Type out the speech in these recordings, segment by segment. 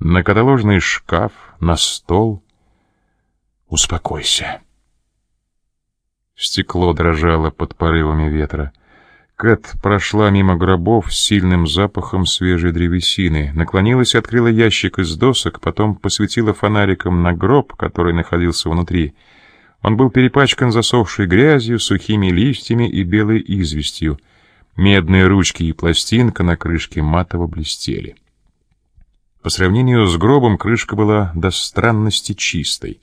на каталожный шкаф, на стол. Успокойся. Стекло дрожало под порывами ветра. Кэт прошла мимо гробов с сильным запахом свежей древесины, наклонилась и открыла ящик из досок, потом посветила фонариком на гроб, который находился внутри. Он был перепачкан засохшей грязью, сухими листьями и белой известью. Медные ручки и пластинка на крышке матово блестели. По сравнению с гробом крышка была до странности чистой.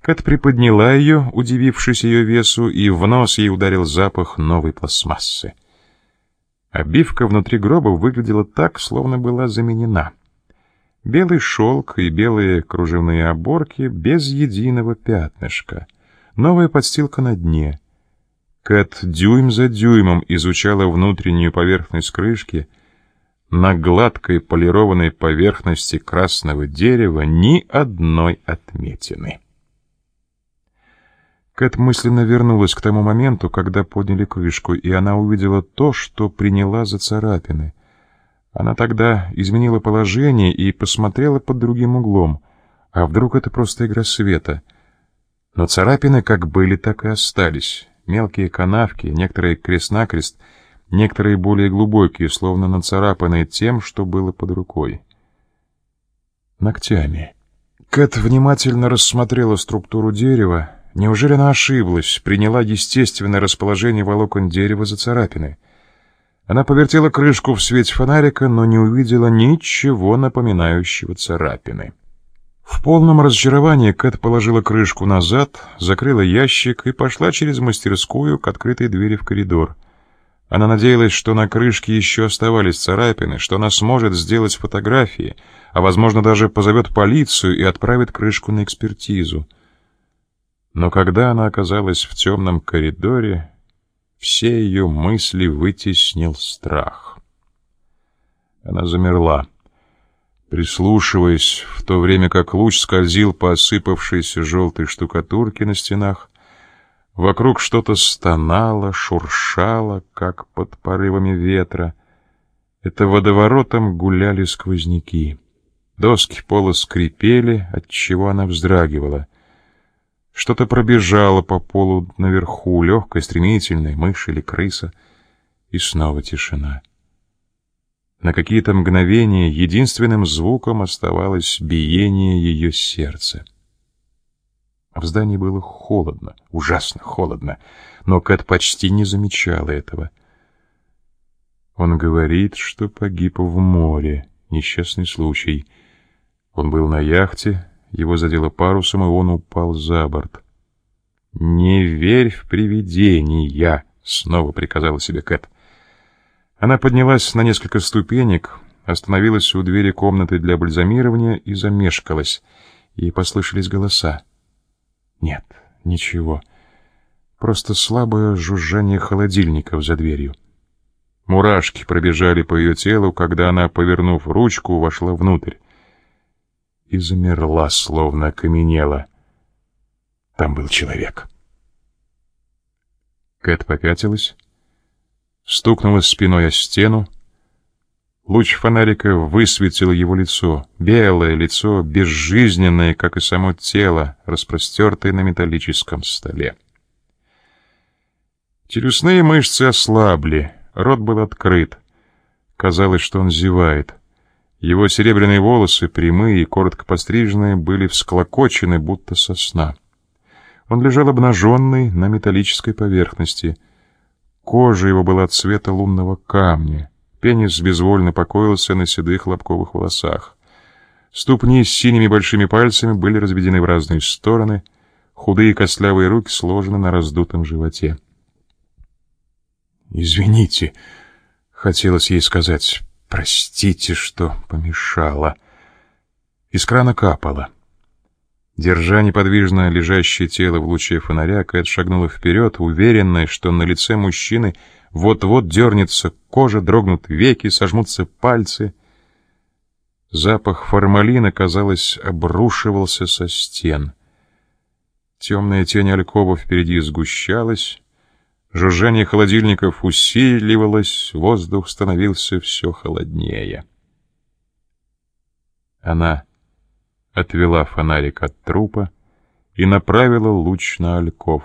Кэт приподняла ее, удивившись ее весу, и в нос ей ударил запах новой пластмассы. Обивка внутри гроба выглядела так, словно была заменена. Белый шелк и белые кружевные оборки без единого пятнышка. Новая подстилка на дне. Кэт дюйм за дюймом изучала внутреннюю поверхность крышки. На гладкой полированной поверхности красного дерева ни одной отметины. Кэт мысленно вернулась к тому моменту, когда подняли крышку, и она увидела то, что приняла за царапины. Она тогда изменила положение и посмотрела под другим углом. А вдруг это просто игра света? Но царапины как были, так и остались. Мелкие канавки, некоторые крест-накрест, некоторые более глубокие, словно нацарапанные тем, что было под рукой. Ногтями. Кэт внимательно рассмотрела структуру дерева, Неужели она ошиблась, приняла естественное расположение волокон дерева за царапины? Она повертела крышку в свете фонарика, но не увидела ничего напоминающего царапины. В полном разочаровании Кэт положила крышку назад, закрыла ящик и пошла через мастерскую к открытой двери в коридор. Она надеялась, что на крышке еще оставались царапины, что она сможет сделать фотографии, а, возможно, даже позовет полицию и отправит крышку на экспертизу. Но когда она оказалась в темном коридоре, все ее мысли вытеснил страх. Она замерла, прислушиваясь, в то время как луч скользил по осыпавшейся желтой штукатурке на стенах. Вокруг что-то стонало, шуршало, как под порывами ветра. Это водоворотом гуляли сквозняки. Доски пола скрипели, от чего она вздрагивала — что-то пробежало по полу наверху, легкое, стремительное, мышь или крыса, и снова тишина. На какие-то мгновения единственным звуком оставалось биение ее сердца. В здании было холодно, ужасно холодно, но Кэт почти не замечала этого. Он говорит, что погиб в море, несчастный случай. Он был на яхте, его задело парусом, и он упал за борт. «Не верь в привидения!» — снова приказала себе Кэт. Она поднялась на несколько ступенек, остановилась у двери комнаты для бальзамирования и замешкалась. Ей послышались голоса. Нет, ничего. Просто слабое жужжание холодильников за дверью. Мурашки пробежали по ее телу, когда она, повернув ручку, вошла внутрь и замерла, словно окаменела. Там был человек. Кэт попятилась, стукнулась спиной о стену. Луч фонарика высветил его лицо, белое лицо, безжизненное, как и само тело, распростертое на металлическом столе. Челюстные мышцы ослабли, рот был открыт. Казалось, что он зевает. Его серебряные волосы, прямые и коротко постриженные, были всклокочены, будто сосна. Он лежал обнаженный на металлической поверхности. Кожа его была цвета лунного камня. Пенис безвольно покоился на седых лобковых волосах. Ступни с синими большими пальцами были разведены в разные стороны. Худые костлявые руки сложены на раздутом животе. «Извините», — хотелось ей сказать, Простите, что помешала. Из крана капало. Держа неподвижно лежащее тело в луче фонаря, Кэт шагнула вперед, уверенная, что на лице мужчины вот-вот дернется кожа, дрогнут веки, сожмутся пальцы. Запах формалина, казалось, обрушивался со стен. Темная тень алькова впереди сгущалась, Жужжание холодильников усиливалось, воздух становился все холоднее. Она отвела фонарик от трупа и направила луч на Альков.